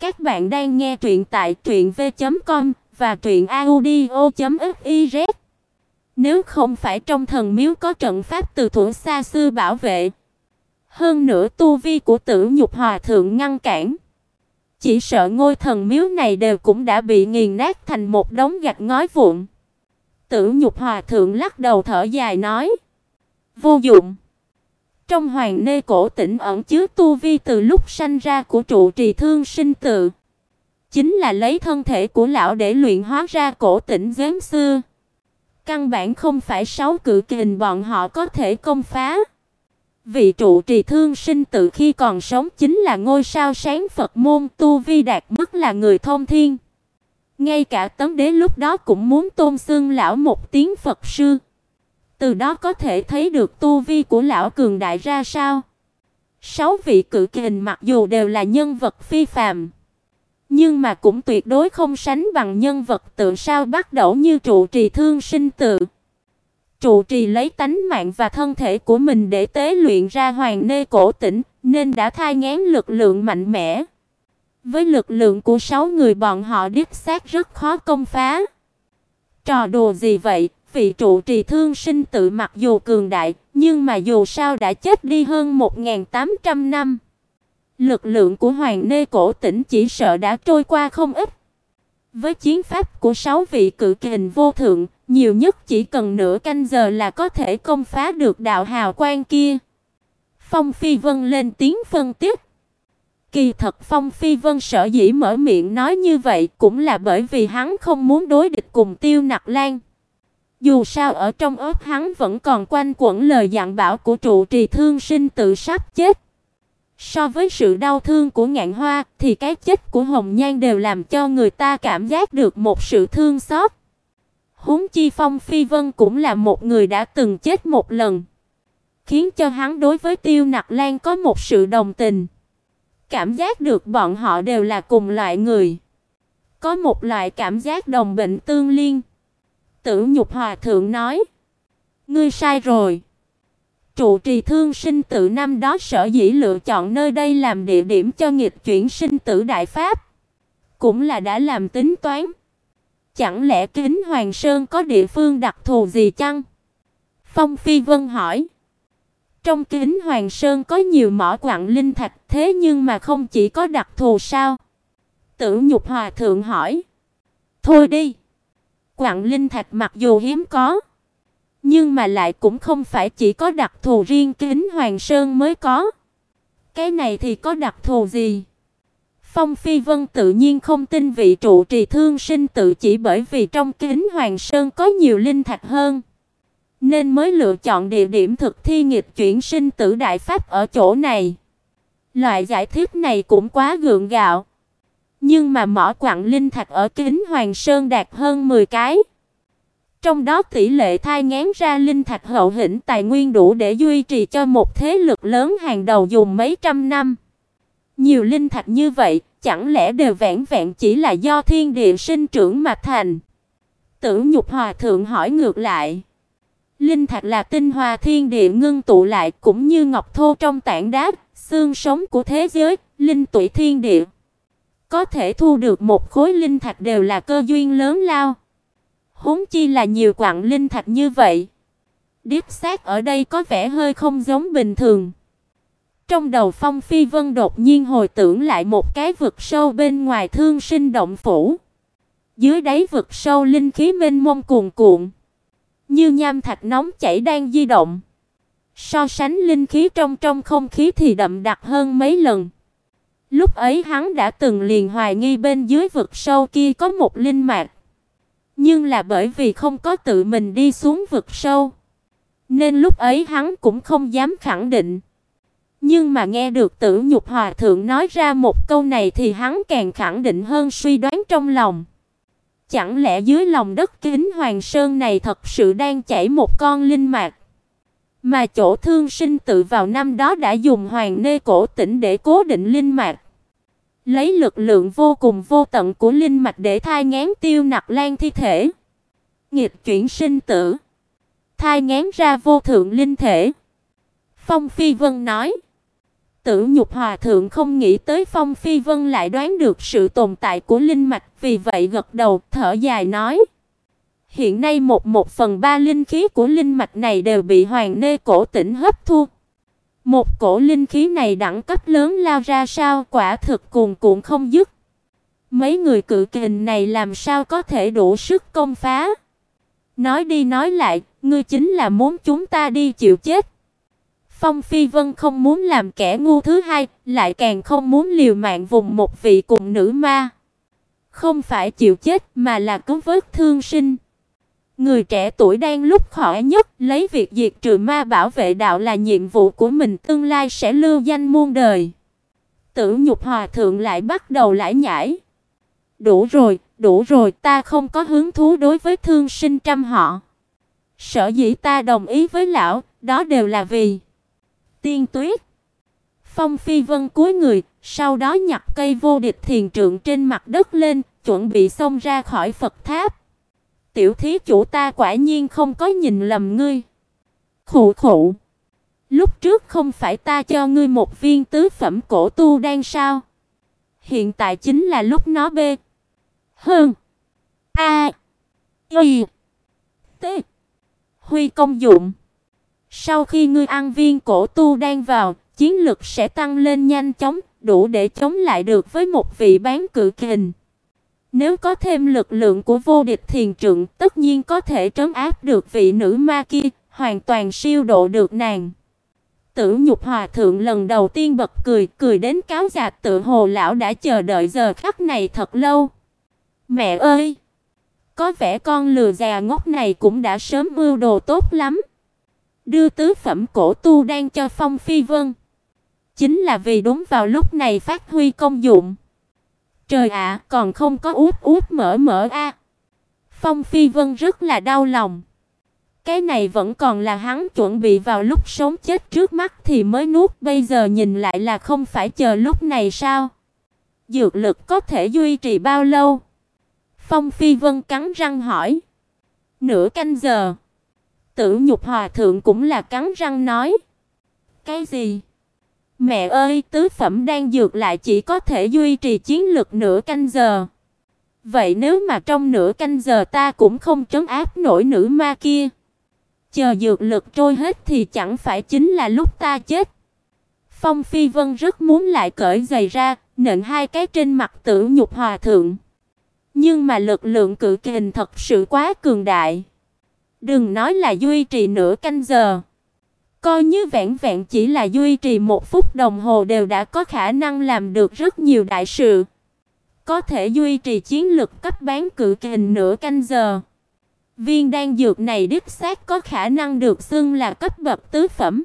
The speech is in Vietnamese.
Các bạn đang nghe truyện tại truyệnv.com và truyệnaudio.fiz. Nếu không phải trong thần miếu có trận pháp từ thuở xa xưa bảo vệ, hơn nữa tu vi của Tử Nhục Hòa thượng ngăn cản, chỉ sợ ngôi thần miếu này đều cũng đã bị nghiền nát thành một đống gạch ngói vụn. Tử Nhục Hòa thượng lắc đầu thở dài nói: "Vô dụng." Trong hoàng nê cổ tỉnh ẩn chứa tu vi từ lúc sanh ra của trụ trì thương sinh tự, chính là lấy thân thể của lão để luyện hóa ra cổ tỉnh giếng xưa. Căn bản không phải sáu cự kình bọn họ có thể công phá. Vị trụ trì thương sinh tự khi còn sống chính là ngôi sao sáng Phật môn tu vi đạt mức là người thông thiên. Ngay cả tấm đế lúc đó cũng muốn tôn xưng lão một tiếng Phật sư. Từ đó có thể thấy được tu vi của lão cường đại ra sao. Sáu vị cự kình mặc dù đều là nhân vật phi phàm, nhưng mà cũng tuyệt đối không sánh bằng nhân vật tự sao bắt đầu như trụ trì thương sinh tự. Trụ trì lấy tánh mạng và thân thể của mình để tế luyện ra hoàng nê cổ tỉnh, nên đã thai ngén lực lượng mạnh mẽ. Với lực lượng của sáu người bọn họ đích xác rất khó công phá. Trò đùa gì vậy, vị trụ trì thương sinh tự mặc dù cường đại, nhưng mà dù sao đã chết đi hơn 1800 năm. Lực lượng của Hoàng Nê cổ tỉnh chỉ sợ đã trôi qua không ít. Với chiến pháp của sáu vị cự kình vô thượng, nhiều nhất chỉ cần nửa canh giờ là có thể công phá được đạo hào quang kia. Phong Phi Vân lên tiếng phân tích. Kỳ thật Phong Phi Vân sợ dĩ mở miệng nói như vậy cũng là bởi vì hắn không muốn đối địch cùng Tiêu Nặc Lan. Dù sao ở trong óc hắn vẫn còn quanh quẩn lời dặn bảo của trụ trì thương sinh tự sắp chết. So với sự đau thương của Ngạn Hoa thì cái chết của Hồng Nhan đều làm cho người ta cảm giác được một sự thương xót. Huống chi Phong Phi Vân cũng là một người đã từng chết một lần, khiến cho hắn đối với Tiêu Nặc Lan có một sự đồng tình. Cảm giác được bọn họ đều là cùng loại người, có một loại cảm giác đồng bệnh tương liên. Tử Nhục Hòa thượng nói: "Ngươi sai rồi." Trụ trì thương sinh tự năm đó sở dĩ lựa chọn nơi đây làm địa điểm cho nghịch chuyển sinh tử đại pháp, cũng là đã làm tính toán. Chẳng lẽ Kính Hoàng Sơn có địa phương đặc thù gì chăng? Phong Phi Vân hỏi. Trong Kính Hoàng Sơn có nhiều mỏ quặng linh thạch, thế nhưng mà không chỉ có đặc thù sao? Tử Nhục Hòa thượng hỏi. Thôi đi. Quặng linh thạch mặc dù hiếm có, nhưng mà lại cũng không phải chỉ có đặc thù riêng Kính Hoàng Sơn mới có. Cái này thì có đặc thù gì? Phong Phi Vân tự nhiên không tin vị trụ trì thương sinh tự chỉ bởi vì trong Kính Hoàng Sơn có nhiều linh thạch hơn, nên mới lựa chọn địa điểm thực thi nghịch chuyển sinh tử đại pháp ở chỗ này. Loại giải thích này cũng quá gượng gạo. Nhưng mà mỏ quặng linh thạch ở Kính Hoàng Sơn đạt hơn 10 cái. Trong đó tỷ lệ thai ngén ra linh thạch hậu hĩnh tài nguyên đủ để duy trì cho một thế lực lớn hàng đầu dùng mấy trăm năm. Nhiều linh thạch như vậy, chẳng lẽ đều vẹn vẹn chỉ là do thiên địa sinh trưởng mà thành? Tử Nhục Hòa thượng hỏi ngược lại. Linh thạch là tinh hoa thiên địa ngưng tụ lại cũng như ngọc thô trong tảng đá, xương sống của thế giới, linh tụy thiên địa. Có thể thu được một khối linh thạch đều là cơ duyên lớn lao. Huống chi là nhiều quặng linh thạch như vậy. Điếp xác ở đây có vẻ hơi không giống bình thường. Trong đầu Phong Phi Vân đột nhiên hồi tưởng lại một cái vực sâu bên ngoài Thương Sinh động phủ. Dưới đáy vực sâu linh khí mênh mông cuồn cuộn, như nham thạch nóng chảy đang di động. So sánh linh khí trong trong không khí thì đậm đặc hơn mấy lần. Lúc ấy hắn đã từng liền hoài nghi bên dưới vực sâu kia có một linh mạch. Nhưng là bởi vì không có tự mình đi xuống vực sâu, nên lúc ấy hắn cũng không dám khẳng định. Nhưng mà nghe được Tử Nhục Hòa thượng nói ra một câu này thì hắn càng khẳng định hơn suy đoán trong lòng. Chẳng lẽ dưới lòng đất kính Hoàng Sơn này thật sự đang chảy một con linh mạch? Mà chỗ thương sinh tự vào năm đó đã dùng hoàng nê cổ tỉnh để cố định linh mạch. Lấy lực lượng vô cùng vô tận của linh mạch để thai ngán tiêu nặc lan thi thể. Nghịch chuyển sinh tử. Thai ngán ra vô thượng linh thể. Phong Phi Vân nói. Tử Nhục Hòa thượng không nghĩ tới Phong Phi Vân lại đoán được sự tồn tại của linh mạch, vì vậy gật đầu, thở dài nói: Hiện nay một một phần ba linh khí của linh mạch này đều bị Hoàng Nê cổ tỉnh hấp thu. Một cổ linh khí này đẳng cấp lớn lao ra sao, quả thực cuồn cuộn không dứt. Mấy người cự kình này làm sao có thể đủ sức công phá? Nói đi nói lại, ngươi chính là muốn chúng ta đi chịu chết. Phong Phi Vân không muốn làm kẻ ngu thứ hai, lại càng không muốn liều mạng vùng một vị cùng nữ ma. Không phải chịu chết mà là cứu vớt thương sinh. Người trẻ tuổi đang lúc khỏe nhất, lấy việc diệt trừ ma bảo vệ đạo là nhiệm vụ của mình, tương lai sẽ lưu danh muôn đời. Tử Nhục Hòa thượng lại bắt đầu lải nhải. Đủ rồi, đủ rồi, ta không có hứng thú đối với thương sinh trăm họ. Sở dĩ ta đồng ý với lão, đó đều là vì Tiên Tuyết. Phong Phi Vân cúi người, sau đó nhặt cây vô địch thiền trượng trên mặt đất lên, chuẩn bị xông ra khỏi Phật tháp. Tiểu thí chủ ta quả nhiên không có nhìn lầm ngươi. Khụ khụ. Lúc trước không phải ta cho ngươi một viên tứ phẩm cổ tu đan sao? Hiện tại chính là lúc nó bê. Hơn. A. Y. T. Huy công dụng. Sau khi ngươi ăn viên cổ tu đan vào, chiến lực sẽ tăng lên nhanh chóng, đủ để chống lại được với một vị bán cự kình. Nếu có thêm lực lượng của vô địch thiền trượng, tất nhiên có thể trấn áp được vị nữ ma kia, hoàn toàn siêu độ được nàng. Tử Nhục Hòa thượng lần đầu tiên bật cười, cười đến cáo già tự hồ lão đã chờ đợi giờ khắc này thật lâu. Mẹ ơi, có vẻ con lừa già ngốc này cũng đã sớm mưu đồ tốt lắm. Đưa tứ phẩm cổ tu đang cho Phong Phi Vân, chính là vì đúng vào lúc này phát huy công dụng. Trời ạ, còn không có út út mở mở a. Phong Phi Vân rất là đau lòng. Cái này vẫn còn là hắn chuẩn bị vào lúc sống chết trước mắt thì mới nuốt, bây giờ nhìn lại là không phải chờ lúc này sao? Dược lực có thể duy trì bao lâu? Phong Phi Vân cắn răng hỏi. Nửa canh giờ. Tử Nhục Hòa thượng cũng là cắn răng nói. Cái gì? Mẹ ơi, tứ phẩm đang dược lại chỉ có thể duy trì chiến lực nửa canh giờ. Vậy nếu mà trong nửa canh giờ ta cũng không trấn áp nổi nữ ma kia, chờ dược lực trôi hết thì chẳng phải chính là lúc ta chết. Phong Phi Vân rất muốn lại cởi giày ra, nện hai cái trên mặt Tử Nhục Hòa thượng. Nhưng mà lực lượng cự kình thật sự quá cường đại. Đừng nói là duy trì nửa canh giờ, Coi như vẹn vẹn chỉ là duy trì một phút đồng hồ đều đã có khả năng làm được rất nhiều đại sự. Có thể duy trì chiến lực cấp bán cự kình nửa canh giờ. Viên đan dược này đích xác có khả năng được xưng là cấp bậc tứ phẩm.